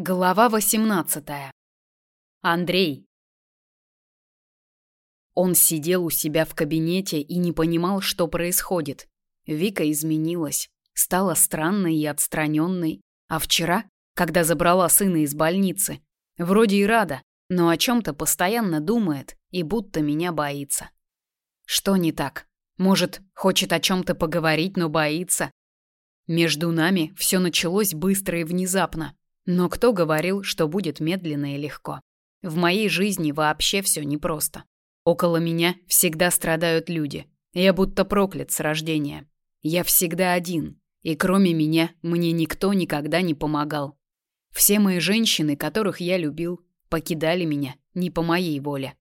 Глава 18. Андрей. Он сидел у себя в кабинете и не понимал, что происходит. Вика изменилась, стала странной и отстраненной. А вчера, когда забрала сына из больницы, вроде и рада, но о чем-то постоянно думает и будто меня боится. Что не так? Может, хочет о чем-то поговорить, но боится? Между нами все началось быстро и внезапно. Но кто говорил, что будет медленно и легко? В моей жизни вообще все непросто. Около меня всегда страдают люди. Я будто проклят с рождения. Я всегда один, и кроме меня мне никто никогда не помогал. Все мои женщины, которых я любил, покидали меня не по моей воле.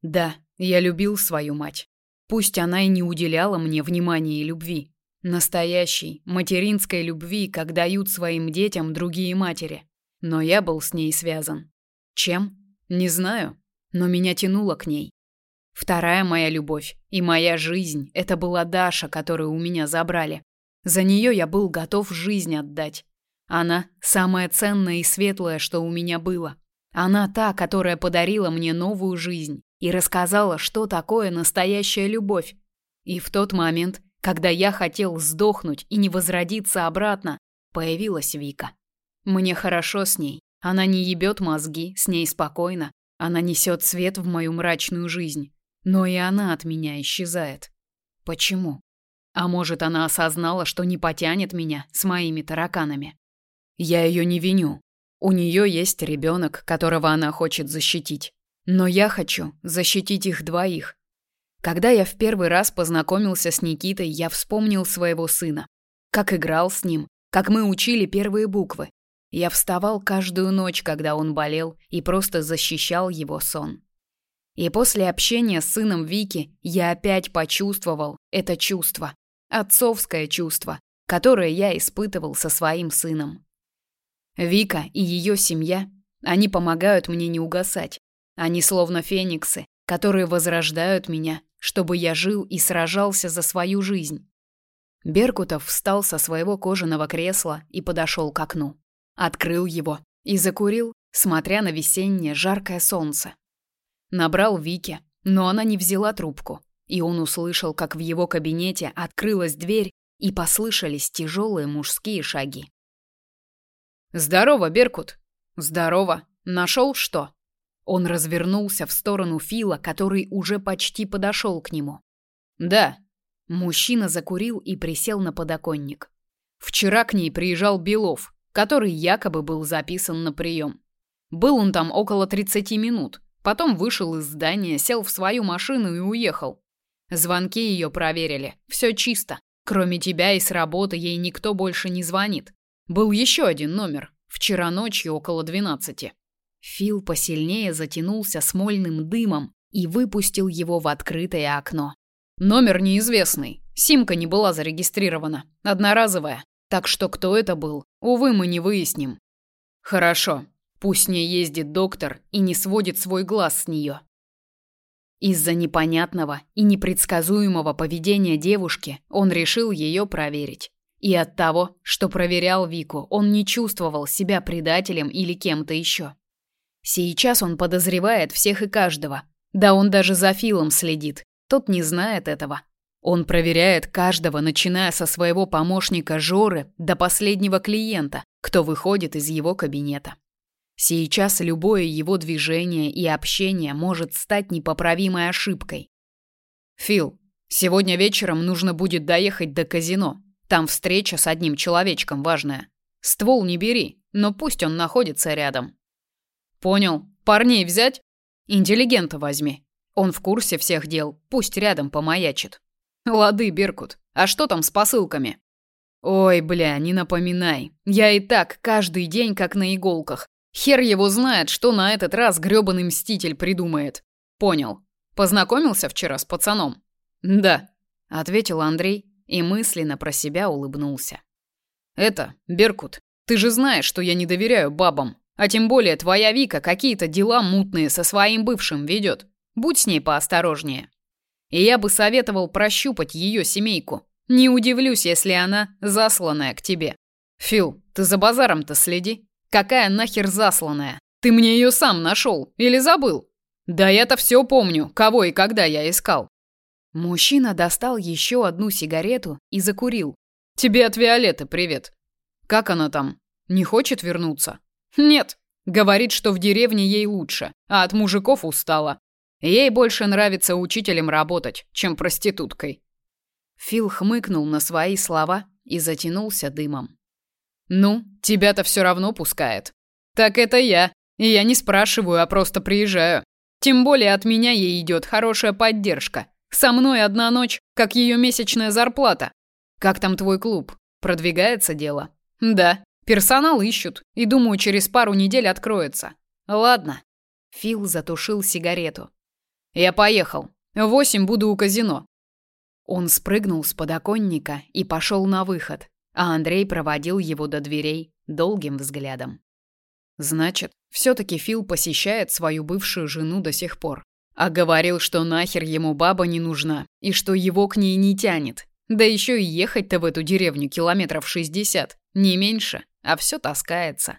Да, я любил свою мать. Пусть она и не уделяла мне внимания и любви, Настоящей, материнской любви, как дают своим детям другие матери. Но я был с ней связан. Чем? Не знаю, но меня тянуло к ней. Вторая моя любовь и моя жизнь – это была Даша, которую у меня забрали. За нее я был готов жизнь отдать. Она – самое ценное и светлое, что у меня было. Она та, которая подарила мне новую жизнь и рассказала, что такое настоящая любовь. И в тот момент когда я хотел сдохнуть и не возродиться обратно, появилась Вика. Мне хорошо с ней. Она не ебет мозги, с ней спокойно. Она несет свет в мою мрачную жизнь. Но и она от меня исчезает. Почему? А может, она осознала, что не потянет меня с моими тараканами? Я ее не виню. У нее есть ребенок, которого она хочет защитить. Но я хочу защитить их двоих, когда я в первый раз познакомился с Никитой, я вспомнил своего сына. Как играл с ним, как мы учили первые буквы. Я вставал каждую ночь, когда он болел, и просто защищал его сон. И после общения с сыном Вики я опять почувствовал это чувство. Отцовское чувство, которое я испытывал со своим сыном. Вика и ее семья, они помогают мне не угасать. Они словно фениксы, которые возрождают меня чтобы я жил и сражался за свою жизнь. Беркутов встал со своего кожаного кресла и подошел к окну. Открыл его и закурил, смотря на весеннее жаркое солнце. Набрал Вике, но она не взяла трубку, и он услышал, как в его кабинете открылась дверь и послышались тяжелые мужские шаги. «Здорово, Беркут!» «Здорово! Нашел что?» Он развернулся в сторону Фила, который уже почти подошел к нему. «Да». Мужчина закурил и присел на подоконник. Вчера к ней приезжал Белов, который якобы был записан на прием. Был он там около 30 минут. Потом вышел из здания, сел в свою машину и уехал. Звонки ее проверили. Все чисто. Кроме тебя и с работы ей никто больше не звонит. Был еще один номер. Вчера ночью около 12. Фил посильнее затянулся смольным дымом и выпустил его в открытое окно. Номер неизвестный. Симка не была зарегистрирована. Одноразовая. Так что кто это был, увы, мы не выясним. Хорошо. Пусть с ней ездит доктор и не сводит свой глаз с нее. Из-за непонятного и непредсказуемого поведения девушки он решил ее проверить. И от того, что проверял Вику, он не чувствовал себя предателем или кем-то еще. Сейчас он подозревает всех и каждого. Да он даже за Филом следит. Тот не знает этого. Он проверяет каждого, начиная со своего помощника Жоры до последнего клиента, кто выходит из его кабинета. Сейчас любое его движение и общение может стать непоправимой ошибкой. Фил, сегодня вечером нужно будет доехать до казино. Там встреча с одним человечком важная. Ствол не бери, но пусть он находится рядом. Понял. Парней взять? Интеллигента возьми. Он в курсе всех дел, пусть рядом помаячит. Лады, Беркут. А что там с посылками? Ой, бля, не напоминай. Я и так каждый день как на иголках. Хер его знает, что на этот раз грёбаный мститель придумает. Понял. Познакомился вчера с пацаном? Да, ответил Андрей и мысленно про себя улыбнулся. Это, Беркут, ты же знаешь, что я не доверяю бабам. А тем более твоя Вика какие-то дела мутные со своим бывшим ведет. Будь с ней поосторожнее. И я бы советовал прощупать ее семейку. Не удивлюсь, если она засланная к тебе. Фил, ты за базаром-то следи. Какая нахер засланная? Ты мне ее сам нашел или забыл? Да я-то все помню, кого и когда я искал. Мужчина достал еще одну сигарету и закурил. Тебе от Виолетты привет. Как она там? Не хочет вернуться? Нет. Говорит, что в деревне ей лучше, а от мужиков устала. Ей больше нравится учителем работать, чем проституткой. Фил хмыкнул на свои слова и затянулся дымом. Ну, тебя-то все равно пускает. Так это я. И я не спрашиваю, а просто приезжаю. Тем более от меня ей идет хорошая поддержка. Со мной одна ночь, как ее месячная зарплата. Как там твой клуб? Продвигается дело? Да, персонал ищут, и думаю, через пару недель откроется. Ладно. Фил затушил сигарету. Я поехал. В восемь буду у казино. Он спрыгнул с подоконника и пошел на выход, а Андрей проводил его до дверей долгим взглядом. Значит, все-таки Фил посещает свою бывшую жену до сих пор. А говорил, что нахер ему баба не нужна и что его к ней не тянет. Да еще и ехать-то в эту деревню километров шестьдесят, не меньше, а все таскается.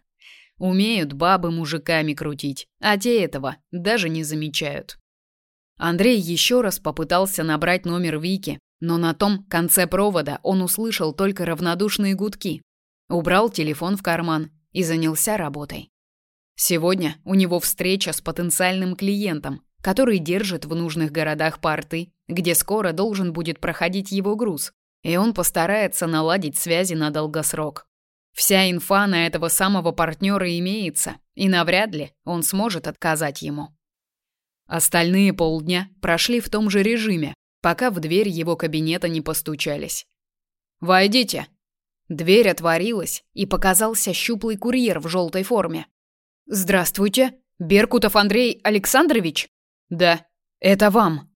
Умеют бабы мужиками крутить, а те этого даже не замечают. Андрей еще раз попытался набрать номер Вики, но на том конце провода он услышал только равнодушные гудки. Убрал телефон в карман и занялся работой. Сегодня у него встреча с потенциальным клиентом, который держит в нужных городах порты, где скоро должен будет проходить его груз, и он постарается наладить связи на долгосрок. Вся инфа на этого самого партнера имеется, и навряд ли он сможет отказать ему. Остальные полдня прошли в том же режиме, пока в дверь его кабинета не постучались. «Войдите!» Дверь отворилась, и показался щуплый курьер в желтой форме. «Здравствуйте! Беркутов Андрей Александрович?» «Да, это вам!»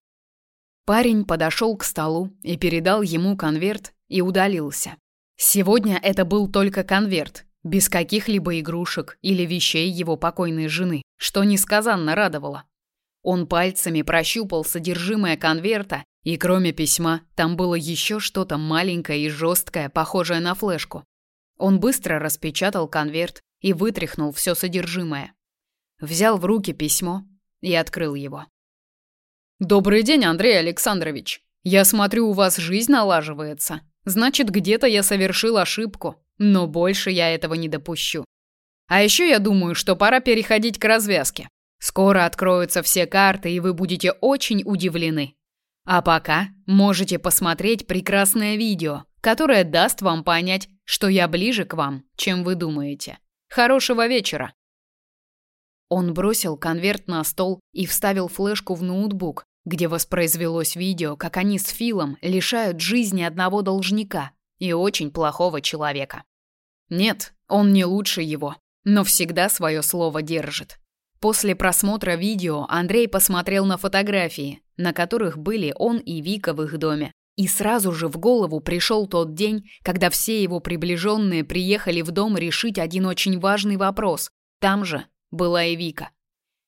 Парень подошел к столу и передал ему конверт и удалился. Сегодня это был только конверт, без каких-либо игрушек или вещей его покойной жены, что несказанно радовало. Он пальцами прощупал содержимое конверта, и кроме письма, там было еще что-то маленькое и жесткое, похожее на флешку. Он быстро распечатал конверт и вытряхнул все содержимое. Взял в руки письмо и открыл его. «Добрый день, Андрей Александрович. Я смотрю, у вас жизнь налаживается. Значит, где-то я совершил ошибку, но больше я этого не допущу. А еще я думаю, что пора переходить к развязке. Скоро откроются все карты, и вы будете очень удивлены. А пока можете посмотреть прекрасное видео, которое даст вам понять, что я ближе к вам, чем вы думаете. Хорошего вечера. Он бросил конверт на стол и вставил флешку в ноутбук, где воспроизвелось видео, как они с Филом лишают жизни одного должника и очень плохого человека. Нет, он не лучше его, но всегда свое слово держит. После просмотра видео Андрей посмотрел на фотографии, на которых были он и Вика в их доме. И сразу же в голову пришел тот день, когда все его приближенные приехали в дом решить один очень важный вопрос. Там же была и Вика.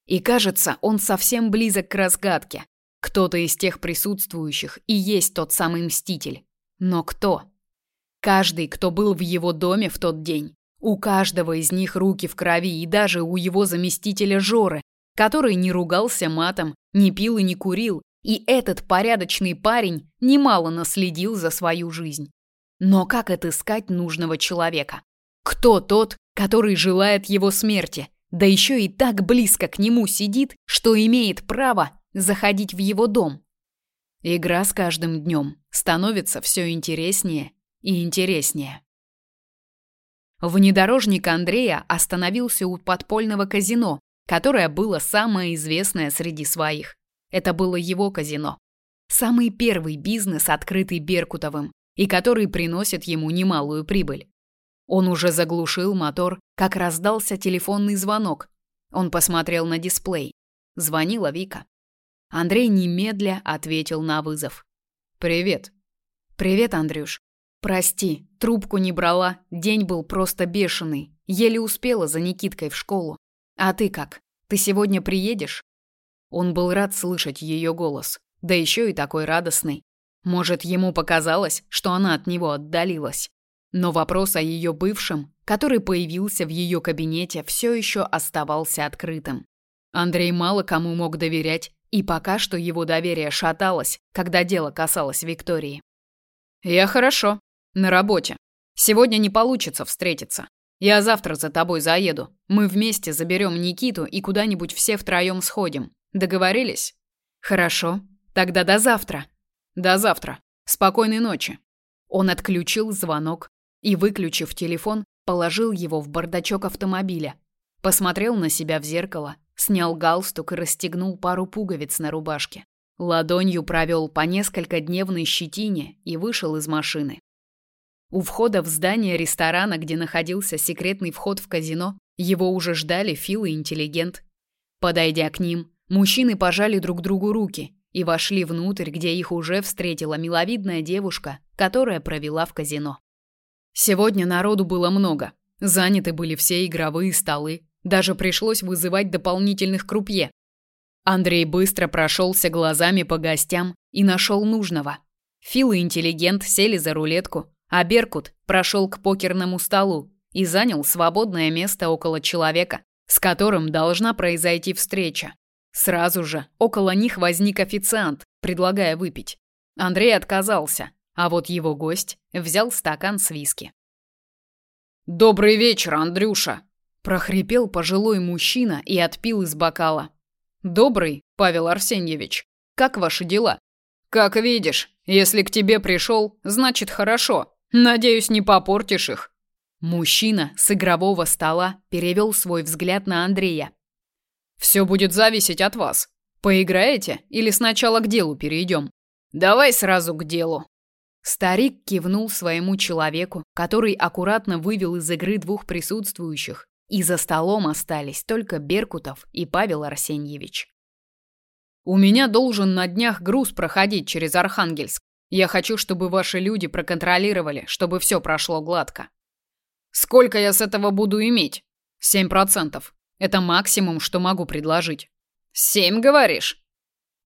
И кажется, он совсем близок к разгадке. Кто-то из тех присутствующих и есть тот самый мститель. Но кто? Каждый, кто был в его доме в тот день, у каждого из них руки в крови, и даже у его заместителя Жоры, который не ругался матом, не пил и не курил, и этот порядочный парень немало наследил за свою жизнь. Но как отыскать нужного человека? Кто тот, который желает его смерти, да еще и так близко к нему сидит, что имеет право заходить в его дом? Игра с каждым днем становится все интереснее и интереснее. Внедорожник Андрея остановился у подпольного казино, которое было самое известное среди своих. Это было его казино. Самый первый бизнес, открытый Беркутовым, и который приносит ему немалую прибыль. Он уже заглушил мотор, как раздался телефонный звонок. Он посмотрел на дисплей. Звонила Вика. Андрей немедля ответил на вызов. «Привет». «Привет, Андрюш. Прости, трубку не брала, день был просто бешеный. Еле успела за Никиткой в школу. А ты как? Ты сегодня приедешь? Он был рад слышать ее голос, да еще и такой радостный. Может, ему показалось, что она от него отдалилась. Но вопрос о ее бывшем, который появился в ее кабинете, все еще оставался открытым. Андрей мало кому мог доверять, и пока что его доверие шаталось, когда дело касалось Виктории. «Я хорошо. На работе. Сегодня не получится встретиться. Я завтра за тобой заеду. Мы вместе заберем Никиту и куда-нибудь все втроем сходим. Договорились? Хорошо. Тогда до завтра. До завтра. Спокойной ночи. Он отключил звонок и, выключив телефон, положил его в бардачок автомобиля. Посмотрел на себя в зеркало, снял галстук и расстегнул пару пуговиц на рубашке. Ладонью провел по несколько дневной щетине и вышел из машины. У входа в здание ресторана, где находился секретный вход в казино, его уже ждали Фил и интеллигент. Подойдя к ним, мужчины пожали друг другу руки и вошли внутрь, где их уже встретила миловидная девушка, которая провела в казино. Сегодня народу было много. Заняты были все игровые столы, даже пришлось вызывать дополнительных крупье. Андрей быстро прошелся глазами по гостям и нашел нужного. Фил и интеллигент сели за рулетку, а Беркут прошел к покерному столу и занял свободное место около человека, с которым должна произойти встреча. Сразу же около них возник официант, предлагая выпить. Андрей отказался, а вот его гость взял стакан с виски. «Добрый вечер, Андрюша!» – прохрипел пожилой мужчина и отпил из бокала. «Добрый, Павел Арсеньевич. Как ваши дела?» «Как видишь, если к тебе пришел, значит хорошо. Надеюсь, не попортишь их. Мужчина с игрового стола перевел свой взгляд на Андрея. Все будет зависеть от вас. Поиграете или сначала к делу перейдем? Давай сразу к делу. Старик кивнул своему человеку, который аккуратно вывел из игры двух присутствующих, и за столом остались только Беркутов и Павел Арсеньевич. У меня должен на днях груз проходить через Архангельск. Я хочу, чтобы ваши люди проконтролировали, чтобы все прошло гладко. Сколько я с этого буду иметь? Семь процентов. Это максимум, что могу предложить. Семь, говоришь?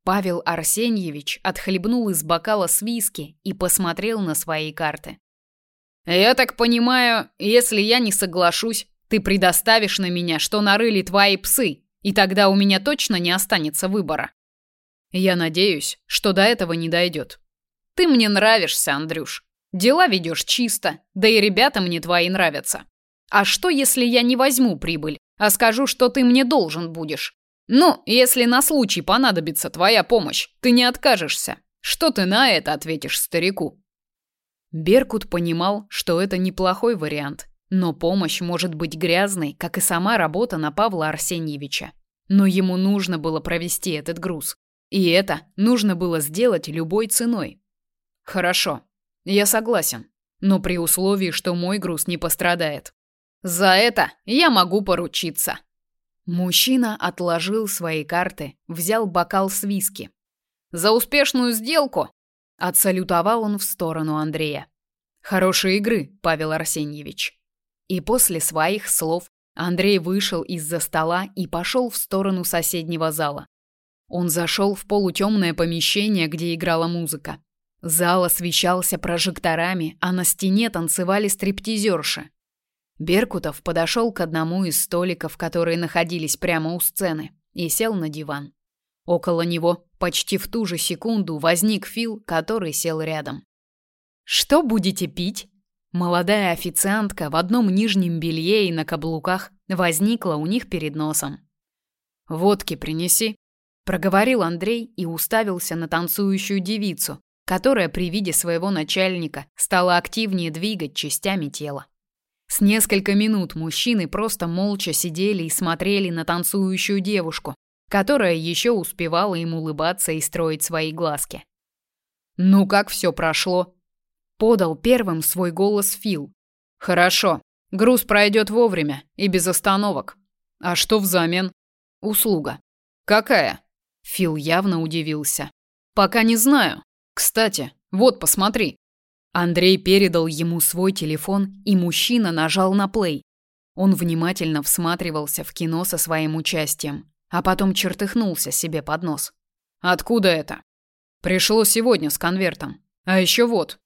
Павел Арсеньевич отхлебнул из бокала с виски и посмотрел на свои карты. Я так понимаю, если я не соглашусь, ты предоставишь на меня, что нарыли твои псы, и тогда у меня точно не останется выбора. Я надеюсь, что до этого не дойдет. Ты мне нравишься, Андрюш. Дела ведешь чисто, да и ребята мне твои нравятся. А что, если я не возьму прибыль, а скажу, что ты мне должен будешь? Ну, если на случай понадобится твоя помощь, ты не откажешься. Что ты на это ответишь старику? Беркут понимал, что это неплохой вариант, но помощь может быть грязной, как и сама работа на Павла Арсеньевича. Но ему нужно было провести этот груз. И это нужно было сделать любой ценой. Хорошо, я согласен, но при условии, что мой груз не пострадает. За это я могу поручиться. Мужчина отложил свои карты, взял бокал с виски. За успешную сделку отсалютовал он в сторону Андрея. Хорошей игры, Павел Арсеньевич. И после своих слов Андрей вышел из-за стола и пошел в сторону соседнего зала. Он зашел в полутемное помещение, где играла музыка. Зал освещался прожекторами, а на стене танцевали стриптизерши. Беркутов подошел к одному из столиков, которые находились прямо у сцены, и сел на диван. Около него почти в ту же секунду возник Фил, который сел рядом. «Что будете пить?» Молодая официантка в одном нижнем белье и на каблуках возникла у них перед носом. «Водки принеси», — проговорил Андрей и уставился на танцующую девицу, которая при виде своего начальника стала активнее двигать частями тела. С несколько минут мужчины просто молча сидели и смотрели на танцующую девушку, которая еще успевала им улыбаться и строить свои глазки. «Ну как все прошло?» Подал первым свой голос Фил. «Хорошо. Груз пройдет вовремя и без остановок. А что взамен?» «Услуга». «Какая?» Фил явно удивился. «Пока не знаю. Кстати, вот посмотри. Андрей передал ему свой телефон, и мужчина нажал на плей. Он внимательно всматривался в кино со своим участием, а потом чертыхнулся себе под нос. Откуда это? Пришло сегодня с конвертом. А еще вот.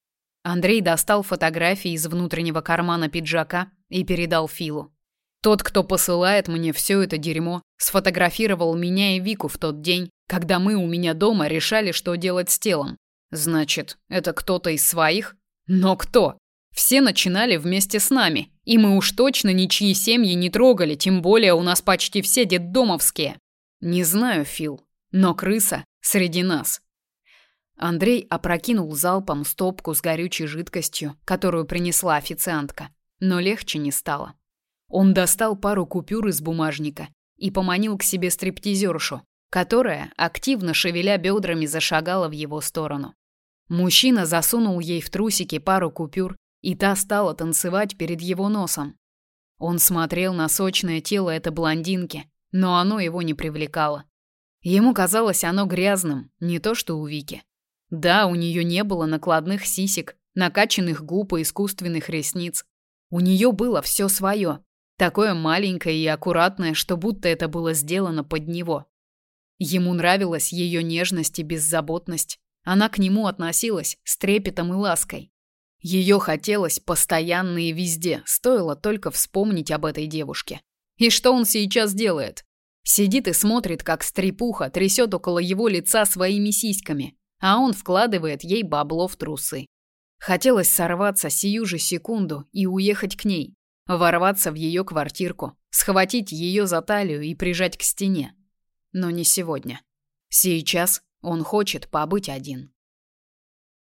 Андрей достал фотографии из внутреннего кармана пиджака и передал Филу. Тот, кто посылает мне все это дерьмо, сфотографировал меня и Вику в тот день, когда мы у меня дома решали, что делать с телом. Значит, это кто-то из своих? Но кто? Все начинали вместе с нами, и мы уж точно ничьи семьи не трогали, тем более у нас почти все детдомовские. Не знаю, Фил, но крыса среди нас. Андрей опрокинул залпом стопку с горючей жидкостью, которую принесла официантка, но легче не стало. Он достал пару купюр из бумажника и поманил к себе стриптизершу, которая, активно шевеля бедрами, зашагала в его сторону. Мужчина засунул ей в трусики пару купюр, и та стала танцевать перед его носом. Он смотрел на сочное тело этой блондинки, но оно его не привлекало. Ему казалось оно грязным, не то что у Вики. Да, у нее не было накладных сисек, накачанных губ и искусственных ресниц. У нее было все свое, такое маленькое и аккуратное, что будто это было сделано под него. Ему нравилась ее нежность и беззаботность. Она к нему относилась с трепетом и лаской. Ее хотелось постоянно и везде, стоило только вспомнить об этой девушке. И что он сейчас делает? Сидит и смотрит, как стрепуха трясет около его лица своими сиськами, а он вкладывает ей бабло в трусы. Хотелось сорваться сию же секунду и уехать к ней, ворваться в ее квартирку, схватить ее за талию и прижать к стене но не сегодня. Сейчас он хочет побыть один.